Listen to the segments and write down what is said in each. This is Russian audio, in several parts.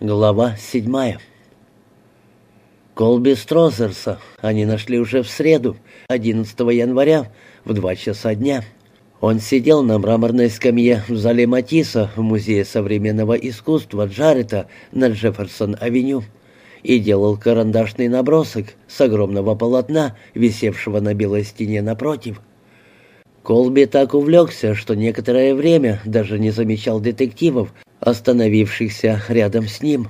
Глава седьмая. Колби Строзерса они нашли уже в среду, 11 января, в два часа дня. Он сидел на мраморной скамье в зале Матисса в Музее современного искусства Джарета на Джефферсон-авеню и делал карандашный набросок с огромного полотна, висевшего на белой стене напротив. Колби так увлекся, что некоторое время даже не замечал детективов, остановившихся рядом с ним.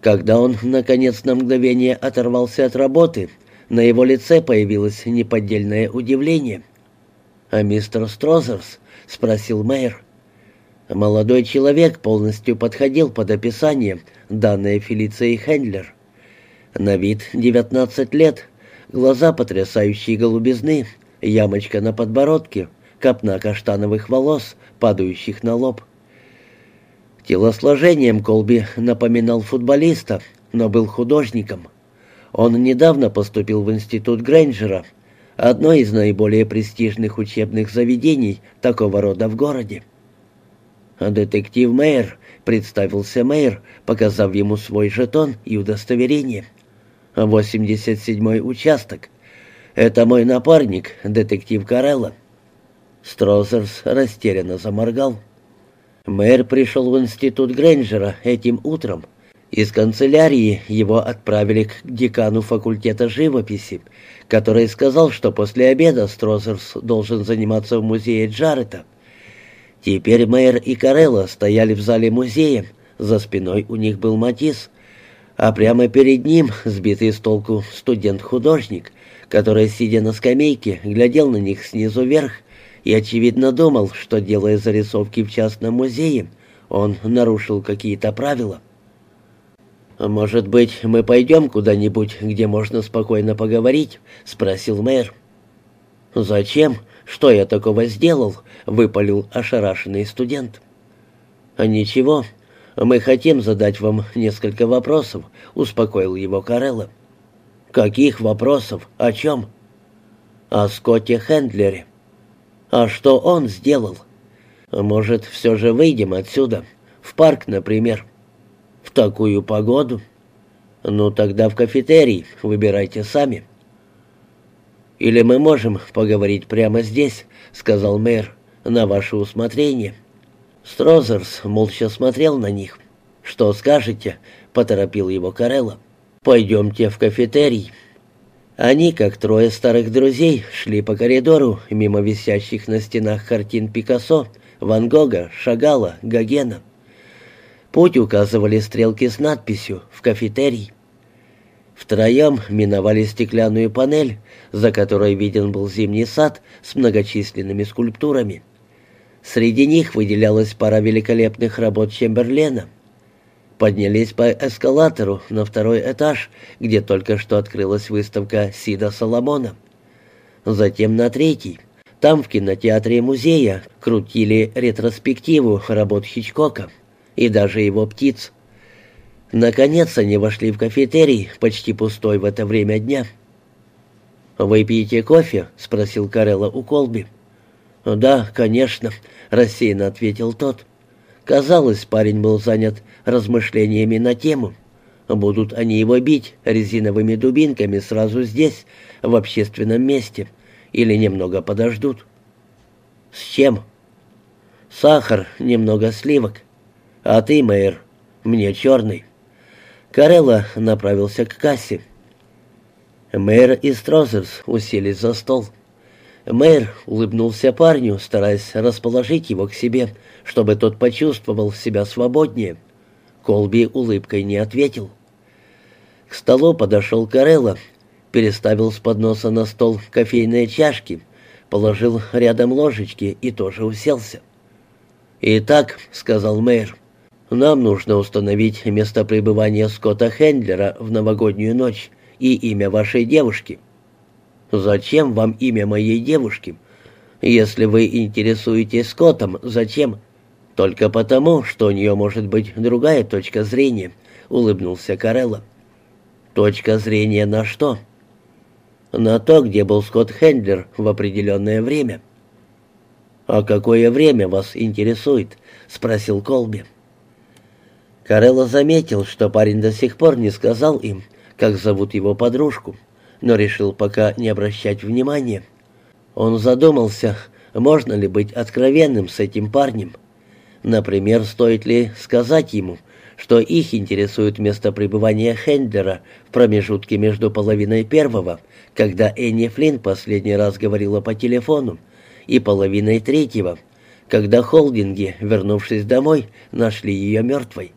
Когда он, наконец, на мгновение оторвался от работы, на его лице появилось неподдельное удивление. «А мистер Строзерс?» — спросил мэр. Молодой человек полностью подходил под описание, данное Фелицией Хендлер. На вид 19 лет, глаза потрясающие голубизны, ямочка на подбородке, копна каштановых волос, падающих на лоб. Телосложением Колби напоминал футболиста, но был художником. Он недавно поступил в институт Грейнджера, одно из наиболее престижных учебных заведений такого рода в городе. «Детектив Мэйр», — представился Мэйр, показав ему свой жетон и удостоверение. «87-й участок. Это мой напарник, детектив Карелла». Строзерс растерянно заморгал. Мэр пришел в институт Грейнджера этим утром. Из канцелярии его отправили к декану факультета живописи, который сказал, что после обеда Строзерс должен заниматься в музее Джарета. Теперь мэр и Карелла стояли в зале музея, за спиной у них был Матис, а прямо перед ним сбитый с толку студент-художник, который, сидя на скамейке, глядел на них снизу вверх и, очевидно, думал, что, делая зарисовки в частном музее, он нарушил какие-то правила. «Может быть, мы пойдем куда-нибудь, где можно спокойно поговорить?» — спросил мэр. «Зачем? Что я такого сделал?» — выпалил ошарашенный студент. «А «Ничего. Мы хотим задать вам несколько вопросов», — успокоил его Карелла. «Каких вопросов? О чем?» «О Скотте Хендлере». А что он сделал? Может, все же выйдем отсюда? В парк, например. В такую погоду? Ну, тогда в кафетерий. Выбирайте сами. Или мы можем поговорить прямо здесь, сказал мэр, на ваше усмотрение. Строзерс молча смотрел на них. «Что скажете?» — поторопил его Карелла. «Пойдемте в кафетерий». Они, как трое старых друзей, шли по коридору мимо висящих на стенах картин Пикассо, Ван Гога, Шагала, Гогена. Путь указывали стрелки с надписью «В кафетерий». Втроем миновали стеклянную панель, за которой виден был зимний сад с многочисленными скульптурами. Среди них выделялась пара великолепных работ Чемберлена — Поднялись по эскалатору на второй этаж, где только что открылась выставка Сида Соломона. Затем на третий. Там в кинотеатре музея крутили ретроспективу работ Хичкока и даже его птиц. Наконец они вошли в кафетерий, почти пустой в это время дня. «Вы пьете кофе?» — спросил Карелла у Колби. «Да, конечно», — рассеянно ответил тот. Казалось, парень был занят размышлениями на тему. Будут они его бить резиновыми дубинками сразу здесь, в общественном месте, или немного подождут. С чем? Сахар, немного сливок. А ты, мэр, мне черный. Карелла направился к кассе. Мэр и Строзерс уселись за стол. Мэр улыбнулся парню, стараясь расположить его к себе, чтобы тот почувствовал себя свободнее. Колби улыбкой не ответил. К столу подошел Карелла, переставил с подноса на стол кофейные чашки, положил рядом ложечки и тоже уселся. «Итак», — сказал мэр, — «нам нужно установить место пребывания Скотта Хендлера в новогоднюю ночь и имя вашей девушки». «Зачем вам имя моей девушки? Если вы интересуетесь Скоттом, зачем?» «Только потому, что у нее может быть другая точка зрения», — улыбнулся Карелла. «Точка зрения на что?» «На то, где был Скотт Хендлер в определенное время». «А какое время вас интересует?» — спросил Колби. Карелла заметил, что парень до сих пор не сказал им, как зовут его подружку, но решил пока не обращать внимания. Он задумался, можно ли быть откровенным с этим парнем. Например, стоит ли сказать ему, что их интересует место пребывания Хендлера в промежутке между половиной первого, когда Энни Флинн последний раз говорила по телефону, и половиной третьего, когда холдинги, вернувшись домой, нашли ее мертвой.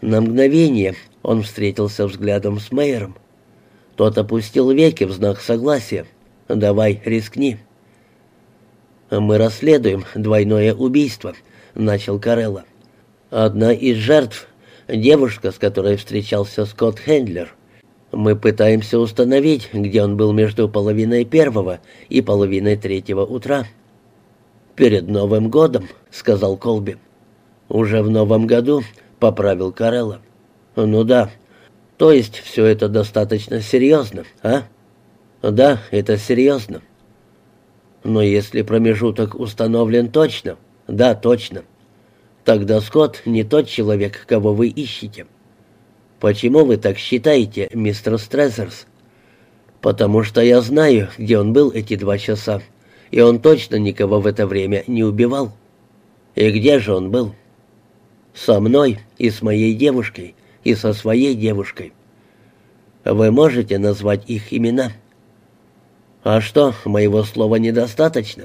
На мгновение он встретился взглядом с мэром. Тот опустил веки в знак согласия. «Давай, рискни». «Мы расследуем двойное убийство», — начал Карелла. «Одна из жертв — девушка, с которой встречался Скотт Хендлер. Мы пытаемся установить, где он был между половиной первого и половиной третьего утра». «Перед Новым годом», — сказал Колби. «Уже в Новом году», — поправил Карелла. «Ну да. То есть все это достаточно серьезно, а?» «Да, это серьезно». «Но если промежуток установлен точно...» «Да, точно». «Тогда Скотт не тот человек, кого вы ищете». «Почему вы так считаете, мистер Стрезерс?» «Потому что я знаю, где он был эти два часа, и он точно никого в это время не убивал». «И где же он был?» «Со мной и с моей девушкой, и со своей девушкой». «Вы можете назвать их имена?» «А что, моего слова недостаточно?»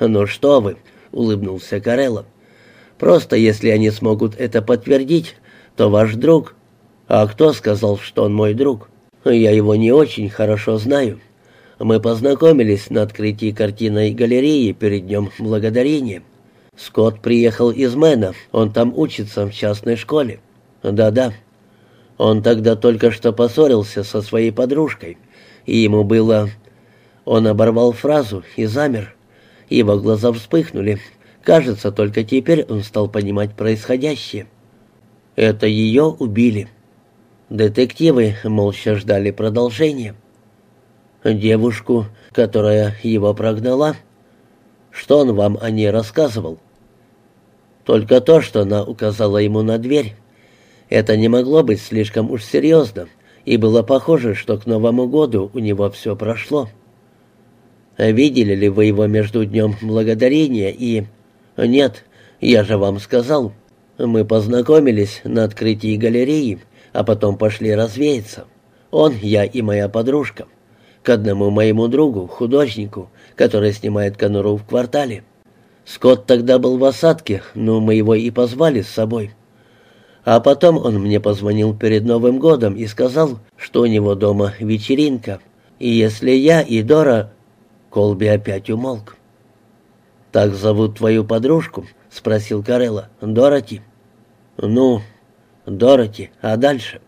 «Ну что вы», — улыбнулся Карелло. «Просто если они смогут это подтвердить, то ваш друг...» «А кто сказал, что он мой друг?» «Я его не очень хорошо знаю. Мы познакомились на открытии картинной галереи перед Днем Благодарения. Скотт приехал из Мэна, он там учится в частной школе. Да-да. Он тогда только что поссорился со своей подружкой, и ему было он оборвал фразу и замер. Его глаза вспыхнули. Кажется, только теперь он стал понимать происходящее. Это ее убили. Детективы молча ждали продолжения. Девушку, которая его прогнала. Что он вам о ней рассказывал? Только то, что она указала ему на дверь. Это не могло быть слишком уж серьезно, и было похоже, что к Новому году у него все прошло. Видели ли вы его между днем благодарения и... Нет, я же вам сказал. Мы познакомились на открытии галереи, а потом пошли развеяться. Он, я и моя подружка. К одному моему другу, художнику, который снимает конуру в квартале. Скотт тогда был в осадке, но мы его и позвали с собой. А потом он мне позвонил перед Новым годом и сказал, что у него дома вечеринка. И если я и Дора Колби опять умолк. «Так зовут твою подружку?» — спросил Карелла. «Дороти?» «Ну, Дороти, а дальше?»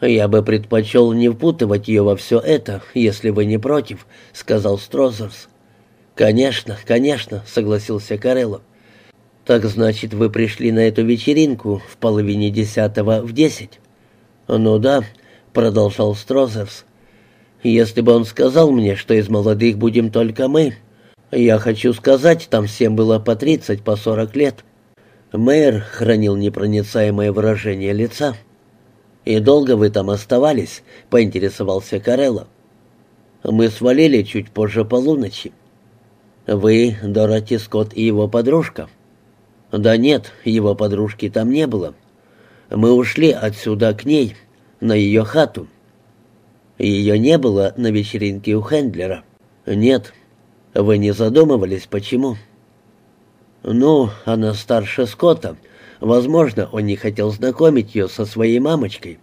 «Я бы предпочел не впутывать ее во все это, если вы не против», — сказал Строзерс. «Конечно, конечно», — согласился Карелло. «Так значит, вы пришли на эту вечеринку в половине десятого в десять?» «Ну да», — продолжал Строзерс. Если бы он сказал мне, что из молодых будем только мы, я хочу сказать, там всем было по тридцать, по сорок лет. Мэр хранил непроницаемое выражение лица. «И долго вы там оставались?» — поинтересовался Карелло. «Мы свалили чуть позже полуночи». «Вы, Дороти Скотт и его подружка?» «Да нет, его подружки там не было. Мы ушли отсюда к ней, на ее хату». Ее не было на вечеринке у Хендлера. Нет. Вы не задумывались, почему? Ну, она старше Скотта. Возможно, он не хотел знакомить ее со своей мамочкой.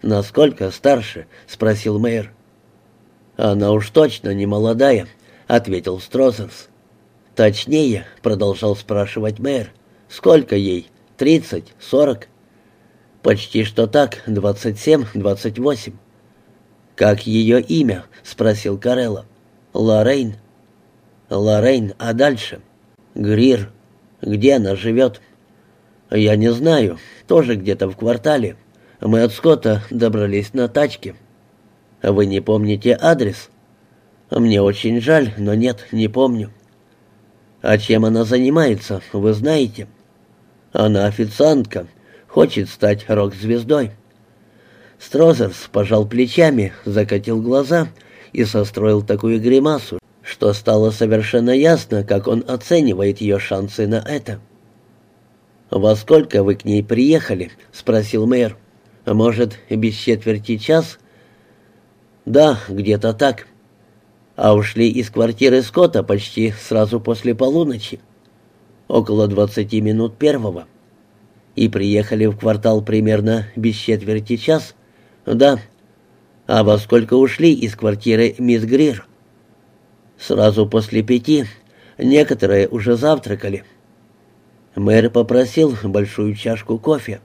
«Насколько старше?» — спросил мэр. «Она уж точно не молодая», — ответил Строзерс. «Точнее», — продолжал спрашивать мэр, — «сколько ей? Тридцать? Сорок?» «Почти что так, двадцать семь, двадцать восемь». «Как ее имя?» — спросил Карелла. «Лоррейн». «Лоррейн, а дальше?» «Грир. Где она живет?» «Я не знаю. Тоже где-то в квартале. Мы от Скотта добрались на тачке». «Вы не помните адрес?» «Мне очень жаль, но нет, не помню». «А чем она занимается, вы знаете?» «Она официантка. хочет стать рок-звездой. Строзерс пожал плечами, закатил глаза и состроил такую гримасу, что стало совершенно ясно, как он оценивает ее шансы на это. «Во сколько вы к ней приехали?» — спросил мэр. «Может, без четверти час?» «Да, где-то так. А ушли из квартиры Скотта почти сразу после полуночи. Около двадцати минут первого. И приехали в квартал примерно без четверти час?» «Да». «А во сколько ушли из квартиры мисс Грир?» «Сразу после пяти. Некоторые уже завтракали». Мэр попросил большую чашку кофе.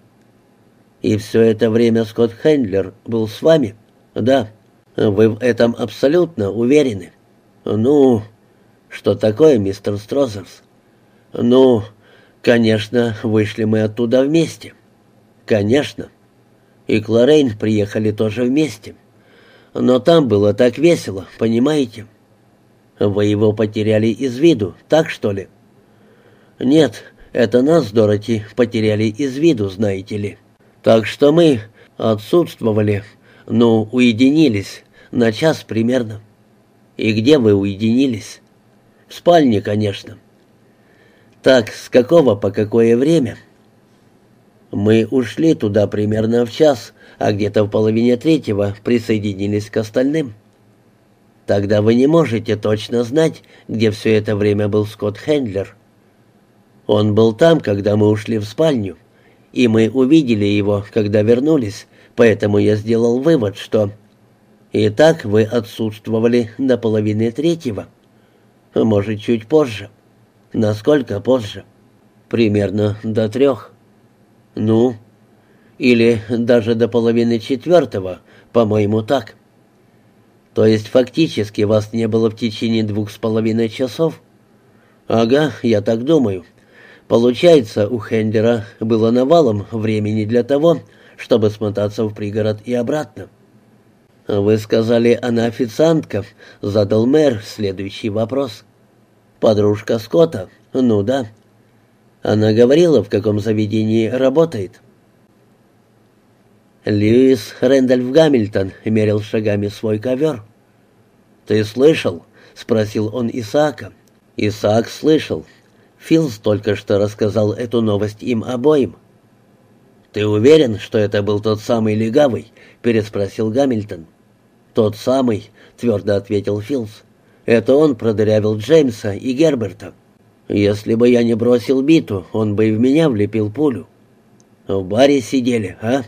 «И все это время Скотт Хендлер был с вами?» «Да». «Вы в этом абсолютно уверены?» «Ну...» «Что такое, мистер Строзерс?» «Ну...» «Конечно, вышли мы оттуда вместе». «Конечно». И Клорейн приехали тоже вместе. Но там было так весело, понимаете? Вы его потеряли из виду, так что ли?» «Нет, это нас, Дороти, потеряли из виду, знаете ли. Так что мы отсутствовали, ну, уединились, на час примерно. И где вы уединились? В спальне, конечно. Так, с какого по какое время? Мы ушли туда примерно в час, а где-то в половине третьего присоединились к остальным. Тогда вы не можете точно знать, где все это время был Скотт Хендлер. Он был там, когда мы ушли в спальню, и мы увидели его, когда вернулись, поэтому я сделал вывод, что... Итак, вы отсутствовали до половины третьего. Может, чуть позже. Насколько позже? Примерно до трех. Ну, или даже до половины четвертого, по-моему, так. То есть фактически вас не было в течение двух с половиной часов? Ага, я так думаю. Получается, у Хендера было навалом времени для того, чтобы смотаться в пригород и обратно. «Вы сказали, она официантка?» — задал мэр следующий вопрос. «Подружка Скотта?» «Ну да». Она говорила, в каком заведении работает. Льюис Рэндольф Гамильтон мерил шагами свой ковер. «Ты слышал?» — спросил он Исаака. Исаак слышал. Филс только что рассказал эту новость им обоим. «Ты уверен, что это был тот самый легавый?» — переспросил Гамильтон. «Тот самый», — твердо ответил Филс. «Это он продырявил Джеймса и Герберта. Если бы я не бросил биту, он бы и в меня влепил пулю». «В баре сидели, а?»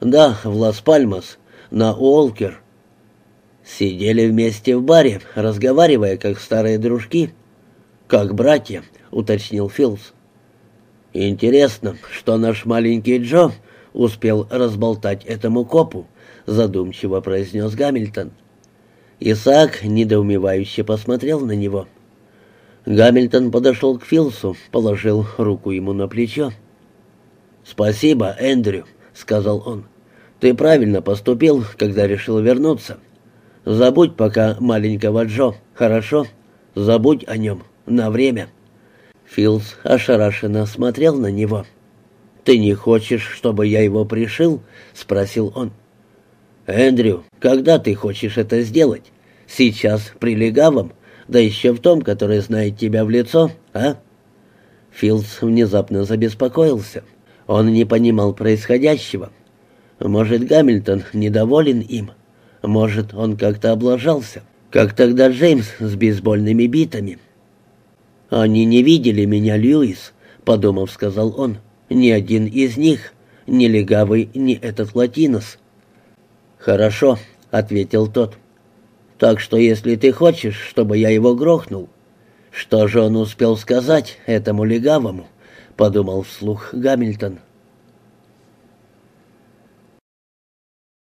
«Да, в Лас-Пальмас, на Уолкер». «Сидели вместе в баре, разговаривая, как старые дружки». «Как братья», — уточнил Филс. «Интересно, что наш маленький Джо успел разболтать этому копу», — задумчиво произнес Гамильтон. Исаак недоумевающе посмотрел на него. Гамильтон подошел к Филсу, положил руку ему на плечо. «Спасибо, Эндрю», — сказал он. «Ты правильно поступил, когда решил вернуться. Забудь пока маленького Джо, хорошо? Забудь о нем на время». Филс ошарашенно смотрел на него. «Ты не хочешь, чтобы я его пришил?» — спросил он. «Эндрю, когда ты хочешь это сделать? Сейчас при легавом, да еще в том, который знает тебя в лицо, а?» Филс внезапно забеспокоился. Он не понимал происходящего. Может, Гамильтон недоволен им. Может, он как-то облажался, как тогда Джеймс с бейсбольными битами. «Они не видели меня, Льюис», — подумав, сказал он. «Ни один из них, ни легавый, ни этот латинос». «Хорошо», — ответил тот. «Так что если ты хочешь, чтобы я его грохнул...» «Что же он успел сказать этому легавому?» — подумал вслух Гамильтон.